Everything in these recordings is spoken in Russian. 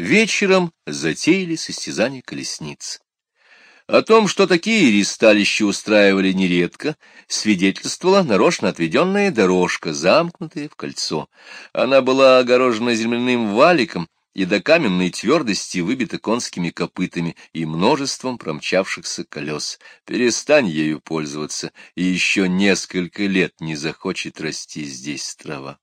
Вечером затеяли состязание колесниц. О том, что такие ристалища устраивали нередко, свидетельствовала нарочно отведенная дорожка, замкнутая в кольцо. Она была огорожена земляным валиком и до каменной твердости выбита конскими копытами и множеством промчавшихся колес. Перестань ею пользоваться, и еще несколько лет не захочет расти здесь трава.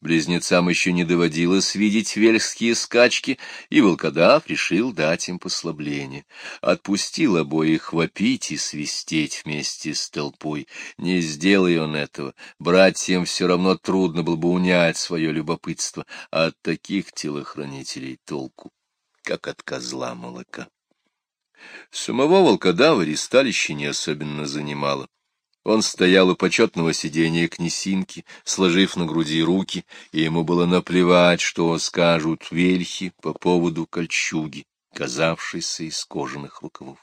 Близнецам еще не доводилось видеть вельские скачки, и волкодав решил дать им послабление. Отпустил обоих вопить и свистеть вместе с толпой. Не сделай он этого, братьям все равно трудно было бы унять свое любопытство, а от таких телохранителей толку, как от козла молока. Самого волкодава ристалище не особенно занимало. Он стоял у почетного сидения князинки, сложив на груди руки, и ему было наплевать, что скажут вельхи по поводу кольчуги, казавшейся из кожаных рукавов.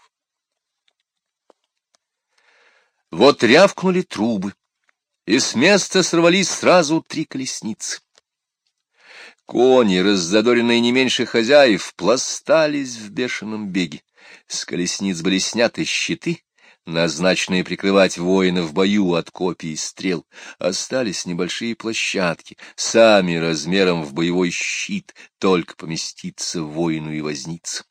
Вот рявкнули трубы, и с места сорвались сразу три колесницы. Кони, раззадоренные не меньше хозяев, пластались в бешеном беге. С колесниц были сняты щиты, назначенные прикрывать воина в бою от копий и стрел, остались небольшие площадки, сами размером в боевой щит, только поместиться воину и возниться.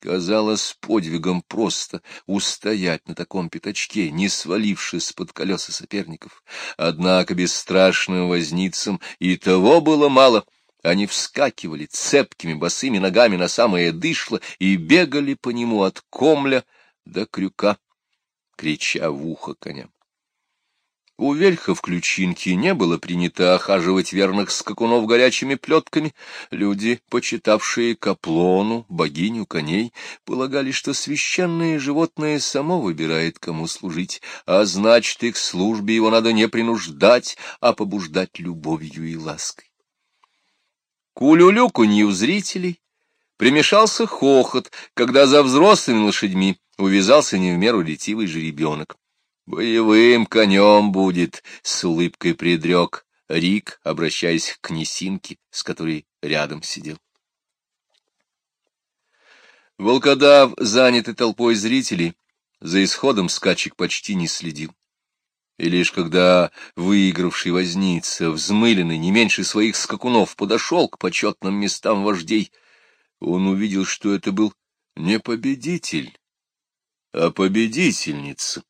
Казалось подвигом просто устоять на таком пятачке, не свалившись под колеса соперников. Однако бесстрашным возницам и того было мало — они вскакивали цепкими босыми ногами на самое дышло и бегали по нему от комля до крюка, крича в ухо коням. У вельхов ключинки не было принято охаживать верных скакунов горячими плетками. Люди, почитавшие Каплону, богиню коней, полагали, что священное животное само выбирает, кому служить, а значит, их службе его надо не принуждать, а побуждать любовью и лаской. К улюлюканью зрителей примешался хохот, когда за взрослыми лошадьми увязался не в меру ретивый жеребенок. «Боевым конем будет», — с улыбкой предрек Рик, обращаясь к Несинке, с которой рядом сидел. Волкодав, занятый толпой зрителей, за исходом скачек почти не следил. И лишь когда выигравший возница, взмыленный не меньше своих скакунов, подошел к почетным местам вождей, он увидел, что это был не победитель, а победительница.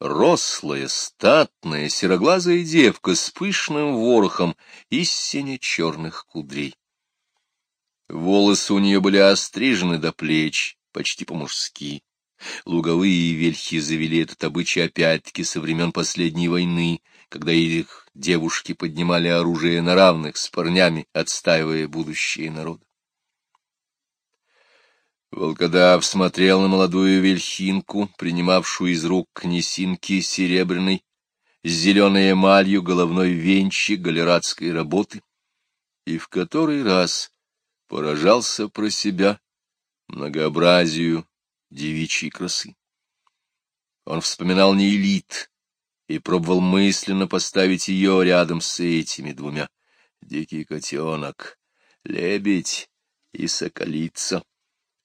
Рослая, статная, сероглазая девка с пышным ворохом из сине-черных кудрей. Волосы у нее были острижены до плеч, почти по-мужски. Луговые вельхи завели этот обычай опять-таки со времен последней войны, когда их девушки поднимали оружие на равных с парнями, отстаивая будущее народа. Волкодав смотрел на молодую вельхинку, принимавшую из рук князинки серебряной, с зеленой эмалью головной венчик галератской работы, и в который раз поражался про себя многообразию девичьей красы. Он вспоминал неэлит и пробовал мысленно поставить ее рядом с этими двумя. Дикий котенок, лебедь и соколица.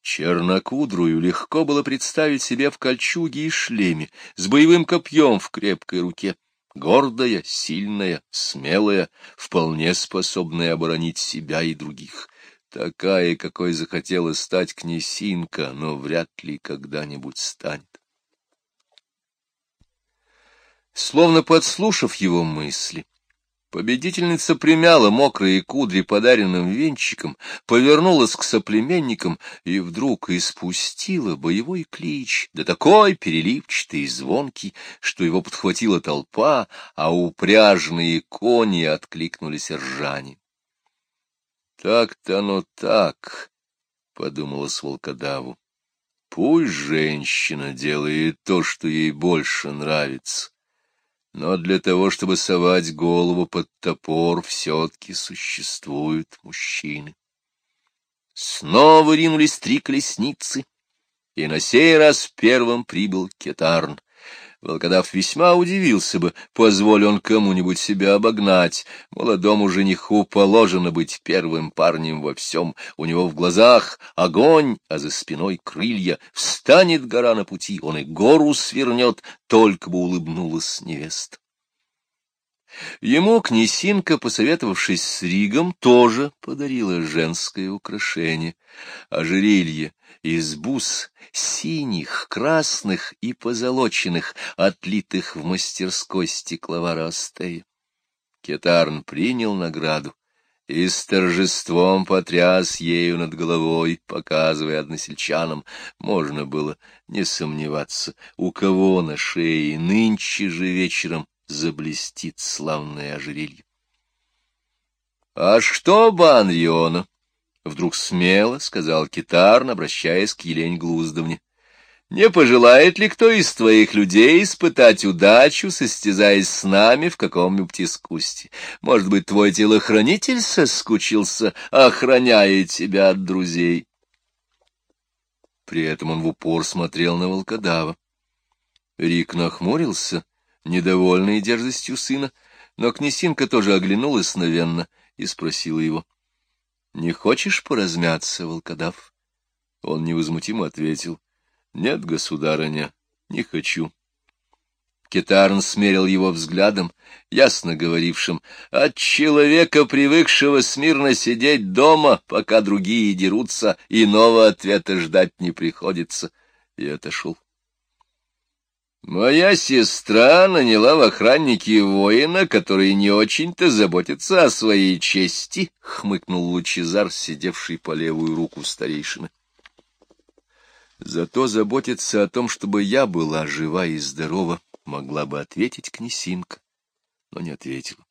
Чернокудрую легко было представить себе в кольчуге и шлеме, с боевым копьем в крепкой руке. Гордая, сильная, смелая, вполне способная оборонить себя и других. Такая, какой захотела стать князинка, но вряд ли когда-нибудь станет. Словно подслушав его мысли, Победительница примяла мокрые кудри подаренным венчиком, повернулась к соплеменникам и вдруг испустила боевой клич, да такой переливчатый и звонкий, что его подхватила толпа, а упряжные кони откликнулись ржанием. «Так-то оно так», — подумала волкодаву. «Пусть женщина делает то, что ей больше нравится» но для того, чтобы совать голову под топор, все-таки существуют мужчины. Снова ринулись три колесницы, и на сей раз первым прибыл Кетарн. Волкодав весьма удивился бы, позволь он кому-нибудь себя обогнать. Молодому жениху положено быть первым парнем во всем. У него в глазах огонь, а за спиной крылья. Встанет гора на пути, он и гору свернет, только бы улыбнулась невеста. Ему князинка, посоветовавшись с Ригом, тоже подарила женское украшение — ожерелье из бус синих, красных и позолоченных, отлитых в мастерской стекловара Астея. Кетарн принял награду и с торжеством потряс ею над головой, показывая односельчанам, можно было не сомневаться, у кого на шее нынче же вечером заблестит славное ожерелье. — А что, Баньона? — вдруг смело сказал Китарн, обращаясь к Елень Глуздовне. — Не пожелает ли кто из твоих людей испытать удачу, состязаясь с нами в каком-нибудь искусстве? Может быть, твой телохранитель соскучился, охраняя тебя от друзей? При этом он в упор смотрел на волкодава. Рик нахмурился — недовольный дерзостью сына, но князинка тоже оглянулась сновенно и спросила его. — Не хочешь поразмяться, волкодав? Он невозмутимо ответил. — Нет, государыня, не хочу. Кетарн смерил его взглядом, ясно говорившим, от человека, привыкшего смирно сидеть дома, пока другие дерутся, иного ответа ждать не приходится, и отошел. Моя сестра наняла в охранники воина, который не очень-то заботится о своей чести, — хмыкнул Лучезар, сидевший по левую руку старейшины. Зато заботиться о том, чтобы я была жива и здорова, могла бы ответить князинка, но не ответила.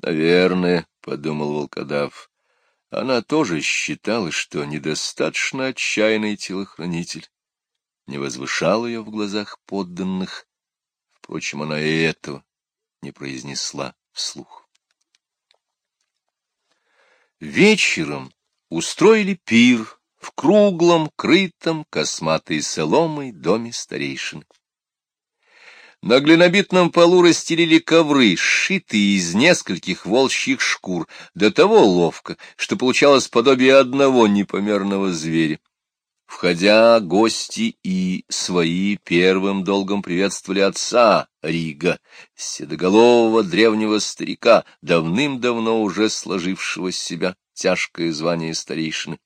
Наверное, — подумал волкодав, — она тоже считала, что недостаточно отчаянный телохранитель не возвышал ее в глазах подданных. Впрочем, она и этого не произнесла вслух. Вечером устроили пир в круглом, крытом, косматой соломой доме старейшин. На глинобитном полу расстелили ковры, сшитые из нескольких волчьих шкур, до того ловко, что получалось подобие одного непомерного зверя. Входя, гости и свои первым долгом приветствовали отца Рига, седоголового древнего старика, давным-давно уже сложившего с себя тяжкое звание старейшины.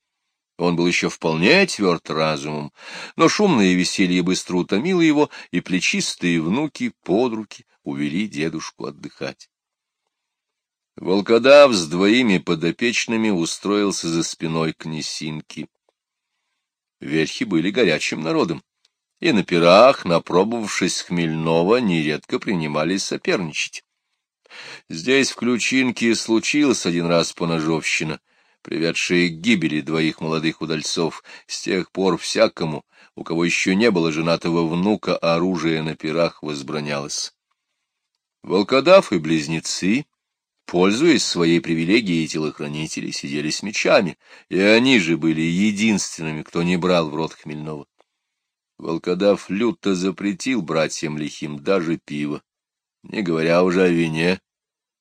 Он был еще вполне тверд разумом, но шумное веселье быстро утомило его, и плечистые внуки под руки увели дедушку отдыхать. Волкодав с двоими подопечными устроился за спиной князинки. Верхи были горячим народом, и на пирах, напробовавшись хмельного, нередко принимались соперничать. Здесь, в Ключинке, случилась один раз поножовщина, приведшая к гибели двоих молодых удальцов. С тех пор всякому, у кого еще не было женатого внука, оружие на пирах возбранялось. Волкодав и близнецы пользуясь своей привилегией телохранители, сидели с мечами, и они же были единственными, кто не брал в рот хмельного. Волкодав люто запретил братьям лихим даже пиво, не говоря уже о вине,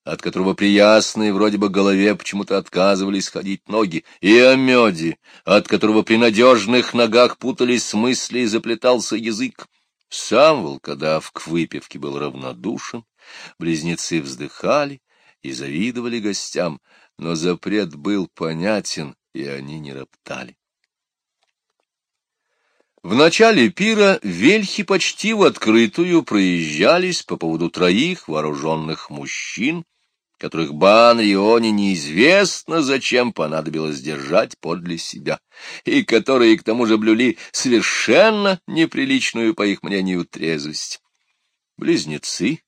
от которого при ясной вроде бы голове почему-то отказывались ходить ноги, и о меде, от которого при надежных ногах путались мысли и заплетался язык. Сам волкодав к выпивке был равнодушен, близнецы вздыхали, и завидовали гостям, но запрет был понятен, и они не роптали. В начале пира вельхи почти в открытую проезжались по поводу троих вооруженных мужчин, которых Бан Рионе неизвестно зачем понадобилось держать подле себя, и которые к тому же блюли совершенно неприличную, по их мнению, трезвость. Близнецы,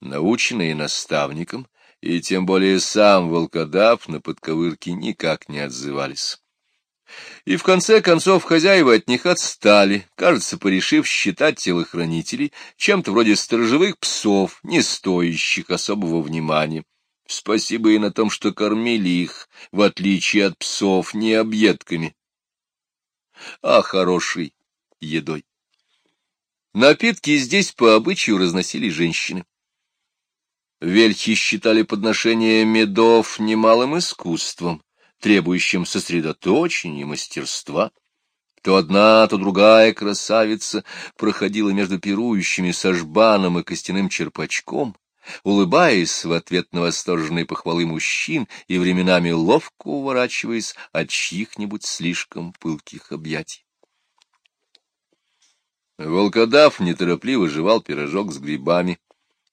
наученные наставником, и тем более сам волкодав на подковырки никак не отзывались. И в конце концов хозяева от них отстали, кажется, порешив считать телохранителей чем-то вроде сторожевых псов, не стоящих особого внимания. Спасибо и на том, что кормили их, в отличие от псов, не объедками, а хорошей едой. Напитки здесь по обычаю разносили женщины. Вельхи считали подношение медов немалым искусством, требующим сосредоточения и мастерства. То одна, то другая красавица проходила между пирующими с ажбаном и костяным черпачком, улыбаясь в ответ на восторженные похвалы мужчин и временами ловко уворачиваясь от чьих-нибудь слишком пылких объятий. Волкодав неторопливо жевал пирожок с грибами,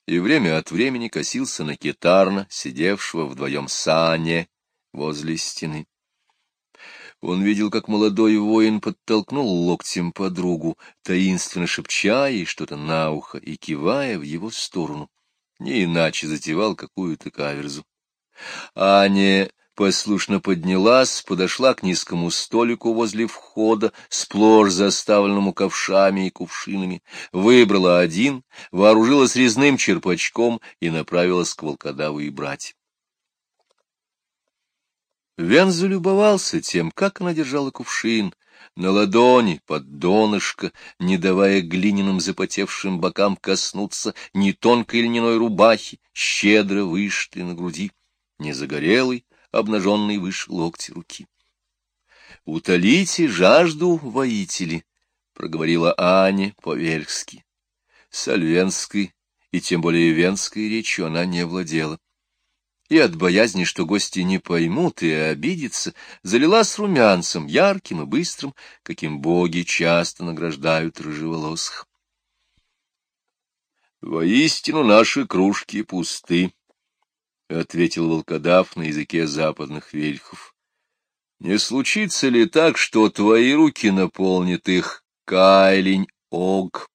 и время от времени косился на китарна, сидевшего вдвоем с Ане возле стены. Он видел, как молодой воин подтолкнул локтем подругу, таинственно шепча ей что-то на ухо и кивая в его сторону. Не иначе затевал какую-то каверзу. Аня послушно поднялась, подошла к низкому столику возле входа, сплошь заставленному ковшами и кувшинами, выбрала один, вооружилась резным черпачком и направилась к волкодаву и брать. Вен залюбовался тем, как она держала кувшин, на ладони, под донышко, не давая глиняным запотевшим бокам коснуться ни тонкой льняной рубахи, щедро вышитой на груди, не загорелый обнаженной выше локти руки. «Утолите жажду, воители!» — проговорила Аня по-вельски. Сальвенской и тем более венской речью она не владела. И от боязни, что гости не поймут и обидятся, залилась румянцем, ярким и быстрым, каким боги часто награждают рыжеволосых. Воистину наши кружки пусты, — ответил волкодав на языке западных вельхов. — Не случится ли так, что твои руки наполнят их, Кайлень-ог?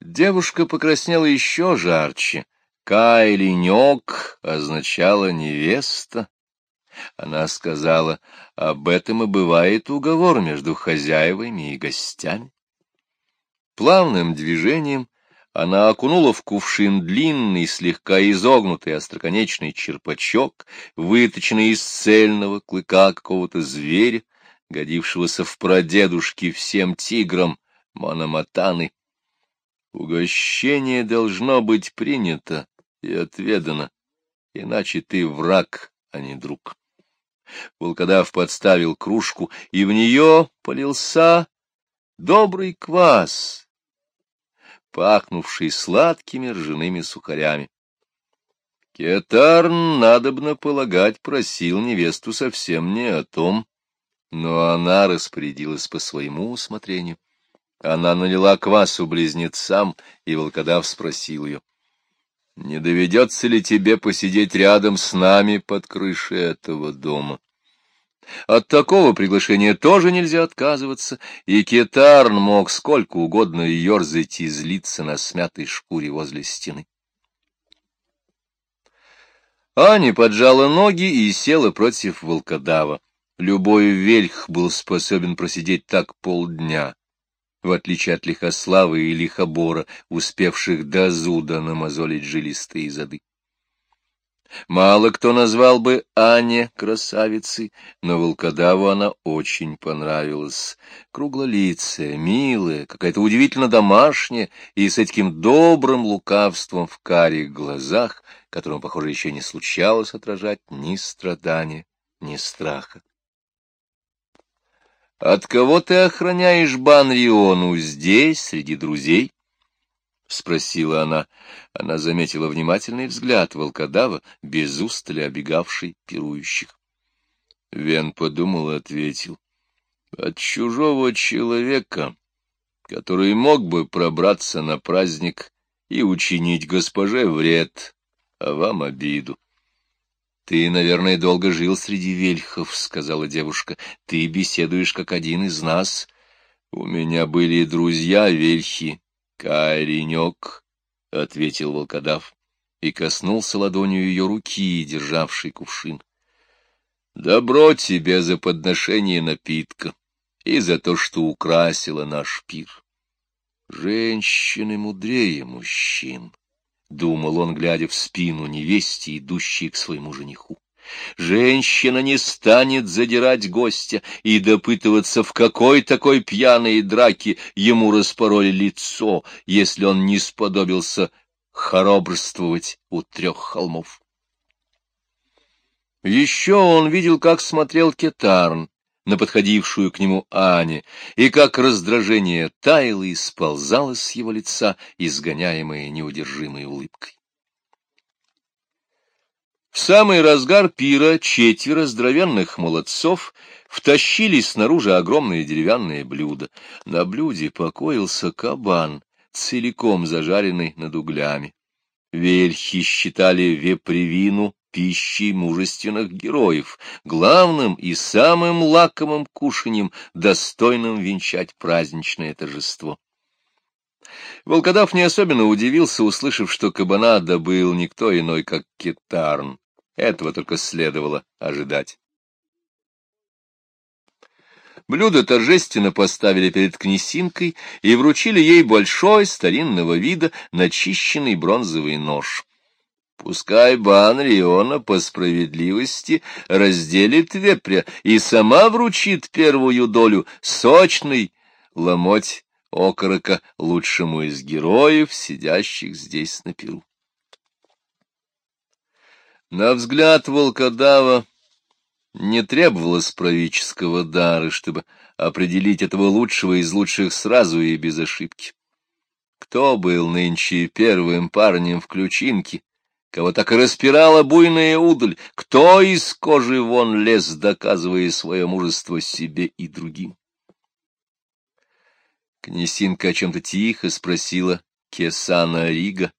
Девушка покраснела еще жарче. Кайлень-ог означала невеста. Она сказала, об этом и бывает уговор между хозяевами и гостями. Плавным движением она окунула в кувшин длинный, слегка изогнутый остроконечный черпачок, выточенный из цельного клыка какого-то зверя, годившегося в прадедушке всем тиграм Мономатаны. Угощение должно быть принято и отведано, иначе ты враг, а не друг. Волкодав подставил кружку, и в нее полился добрый квас, пахнувший сладкими ржаными сухарями. Кетарн, надобно полагать, просил невесту совсем не о том, но она распорядилась по своему усмотрению. Она налила квасу близнецам, и волкодав спросил ее, — Не доведется ли тебе посидеть рядом с нами под крышей этого дома? От такого приглашения тоже нельзя отказываться, и Кетарн мог сколько угодно ерзать и злиться на смятой шкуре возле стены. Аня поджала ноги и села против волкодава. Любой вельх был способен просидеть так полдня, в отличие от лихославы и лихобора, успевших до зуда намазолить жилистые зады. Мало кто назвал бы Ане красавицей, но волкодаву она очень понравилась. Круглолицая, милая, какая-то удивительно домашняя и с этим добрым лукавством в карих глазах, которым, похоже, еще не случалось отражать ни страдания, ни страха. «От кого ты охраняешь Банриону здесь, среди друзей?» — спросила она. Она заметила внимательный взгляд волкодава, без устали обегавший пирующих. Вен подумал и ответил. — От чужого человека, который мог бы пробраться на праздник и учинить госпоже вред, а вам обиду. — Ты, наверное, долго жил среди вельхов, — сказала девушка. — Ты беседуешь как один из нас. У меня были друзья вельхи, Каренек, — ответил волкодав и коснулся ладонью ее руки, державшей кувшин. — Добро тебе за подношение напитка и за то, что украсила наш пир. Женщины мудрее мужчин, — думал он, глядя в спину невесте, идущей к своему жениху. Женщина не станет задирать гостя и допытываться, в какой такой пьяной драке ему распороли лицо, если он не сподобился хоробрствовать у трех холмов. Еще он видел, как смотрел Кетарн на подходившую к нему Ане, и как раздражение таяло и сползало с его лица, изгоняемое неудержимой улыбкой. В самый разгар пира четверо здоровенных молодцов втащили снаружи огромные деревянные блюда. На блюде покоился кабан, целиком зажаренный над углями. Вельхи считали вепривину пищей мужественных героев, главным и самым лакомым кушаньем, достойным венчать праздничное торжество. Волкодав не особенно удивился, услышав, что кабана добыл никто иной, как китарн. Этого только следовало ожидать. Блюдо торжественно поставили перед князинкой и вручили ей большой старинного вида начищенный бронзовый нож. Пускай бан Риона по справедливости разделит вепря и сама вручит первую долю сочный ломоть окорока лучшему из героев, сидящих здесь на перу. На взгляд волкодава не требовалось правительского дара, чтобы определить этого лучшего из лучших сразу и без ошибки. Кто был нынче первым парнем в ключинке, кого так и распирала буйная удаль, кто из кожи вон лез, доказывая свое мужество себе и другим? Князинка о чем-то тихо спросила Кесана Рига,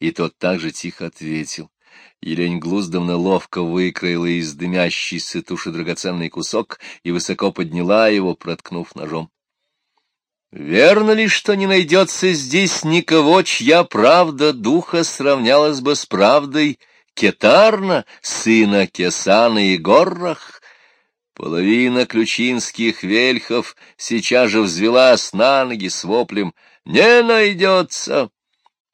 и тот также тихо ответил. Елень Глуздовна ловко выкроила из дымящейся туши драгоценный кусок и высоко подняла его, проткнув ножом. Верно ли, что не найдется здесь никого, чья правда духа сравнялась бы с правдой Кетарна, сына Кесана и Горрах? Половина ключинских вельхов сейчас же взвелась на ноги с воплем «Не найдется!»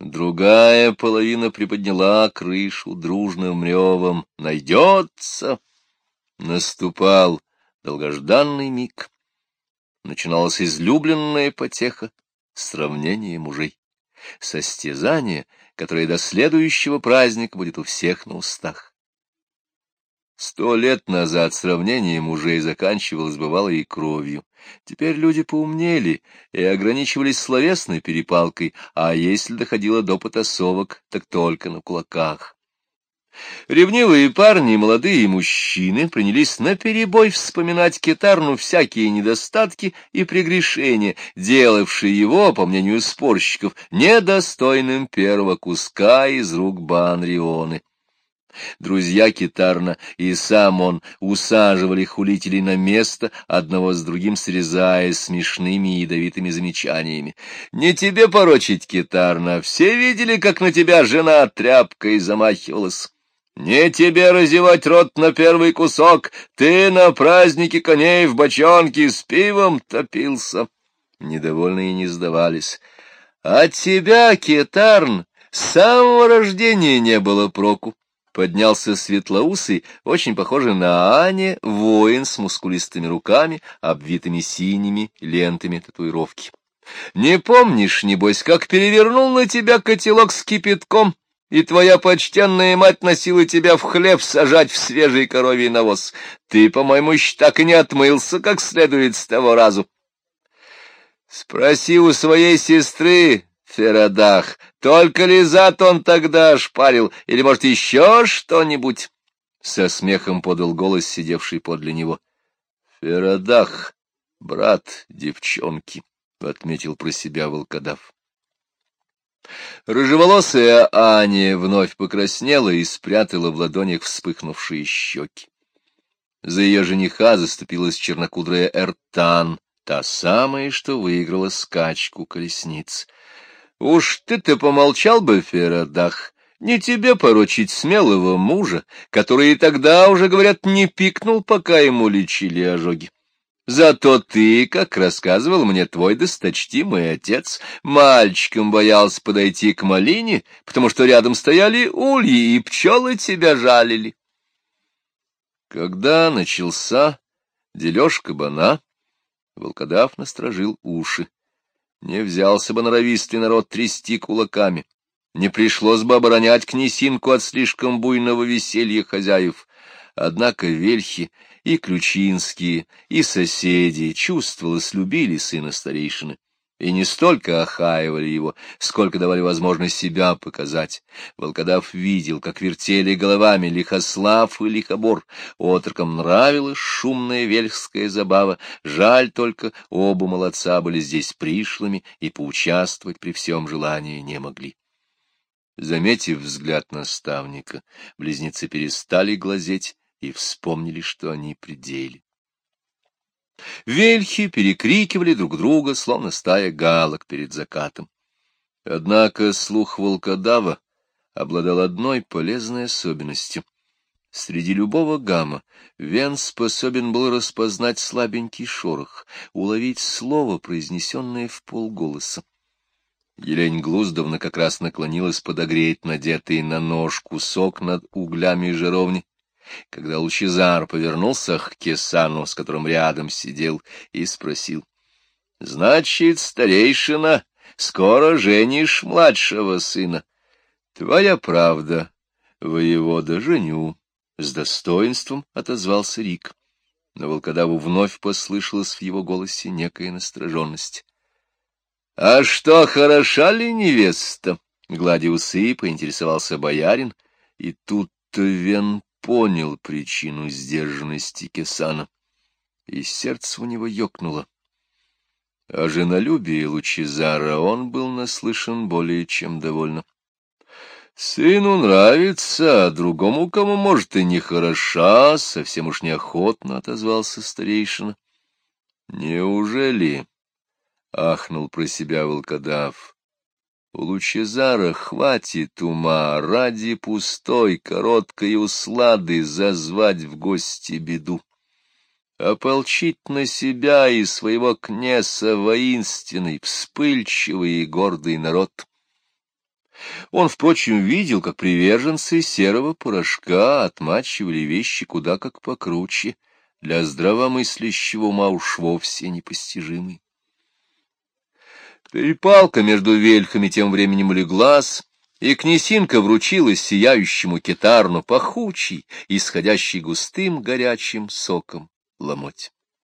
Другая половина приподняла крышу дружным ревом. Найдется! Наступал долгожданный миг. Начиналась излюбленная потеха — сравнение мужей. Состязание, которое до следующего праздника будет у всех на устах. Сто лет назад сравнение мужей заканчивалось, бывало, и кровью. Теперь люди поумнели и ограничивались словесной перепалкой, а если доходило до потасовок, так только на кулаках. Ревнивые парни, молодые мужчины, принялись наперебой вспоминать китарну всякие недостатки и прегрешения, делавшие его, по мнению спорщиков, недостойным первого куска из рук Банрионы. Друзья Китарна и сам он усаживали хулителей на место, одного с другим срезая смешными и ядовитыми замечаниями. «Не тебе порочить, Китарна, все видели, как на тебя жена тряпкой замахивалась». «Не тебе разевать рот на первый кусок, ты на празднике коней в бочонке с пивом топился». Недовольные не сдавались. «От тебя, Китарн, с самого рождения не было проку поднялся светлоусый, очень похожий на Ане, воин с мускулистыми руками, обвитыми синими лентами татуировки. Не помнишь, небось, как перевернул на тебя котелок с кипятком, и твоя почтенная мать носила тебя в хлеб сажать в свежий коровий навоз? Ты, по-моему, еще так и не отмылся как следует с того разу. Спроси у своей сестры, Ферадах, только ли зад он тогда шпарил, или, может, еще что-нибудь? Со смехом подал голос, сидевший подле него. — Ферадах, брат девчонки, — отметил про себя волкодав. Рыжеволосая Аня вновь покраснела и спрятала в ладонях вспыхнувшие щеки. За ее жениха заступилась чернокудрая Эртан, та самая, что выиграла скачку колесниц. Уж ты-то помолчал бы, Ферадах, не тебе порочить смелого мужа, который и тогда, уже, говорят, не пикнул, пока ему лечили ожоги. Зато ты, как рассказывал мне твой досточтимый отец, мальчиком боялся подойти к малине, потому что рядом стояли ульи, и пчелы тебя жалили. Когда начался дележ кабана, волкодав насторожил уши. Не взялся бы норовистый народ трясти кулаками. Не пришлось бы оборонять князинку от слишком буйного веселья хозяев. Однако вельхи и ключинские, и соседи, чувствовалось, любили сына старейшины и не столько охаивали его, сколько давали возможность себя показать. Волкодав видел, как вертели головами Лихослав и Лихобор. Отрокам нравилась шумная вельхская забава. Жаль только, оба молодца были здесь пришлыми и поучаствовать при всем желании не могли. Заметив взгляд наставника, близнецы перестали глазеть и вспомнили, что они пределе. Вельхи перекрикивали друг друга, словно стая галок перед закатом. Однако слух волкодава обладал одной полезной особенностью. Среди любого гамма Вен способен был распознать слабенький шорох, уловить слово, произнесенное в полголоса. Елень Глуздовна как раз наклонилась подогреть надетый на нож кусок над углями жировни, когда Лучезар повернулся к Кесану, с которым рядом сидел, и спросил. — Значит, старейшина, скоро женишь младшего сына? — Твоя правда, воевода, женю. С достоинством отозвался Рик. Но волкодаву вновь послышалась в его голосе некая настороженность. — А что, хороша ли невеста? — гладя усы, поинтересовался боярин, и тут-то Вен понял причину сдержанности Кесана, и сердце у него ёкнуло. О женолюбии Лучезара он был наслышан более чем довольно. Сыну нравится, а другому, кому, может, и не хороша, совсем уж неохотно отозвался старейшина. Неужели? — ахнул про себя волкодав. У Лучезара хватит ума ради пустой, короткой услады зазвать в гости беду. Ополчить на себя и своего князя воинственный, вспыльчивый и гордый народ. Он, впрочем, видел, как приверженцы серого порошка отмачивали вещи куда как покруче, для здравомыслящего ума уж вовсе непостижимый. Перепалка между вельхами тем временем улеглась, и князинка вручила сияющему китарну пахучий, исходящий густым горячим соком ломоть.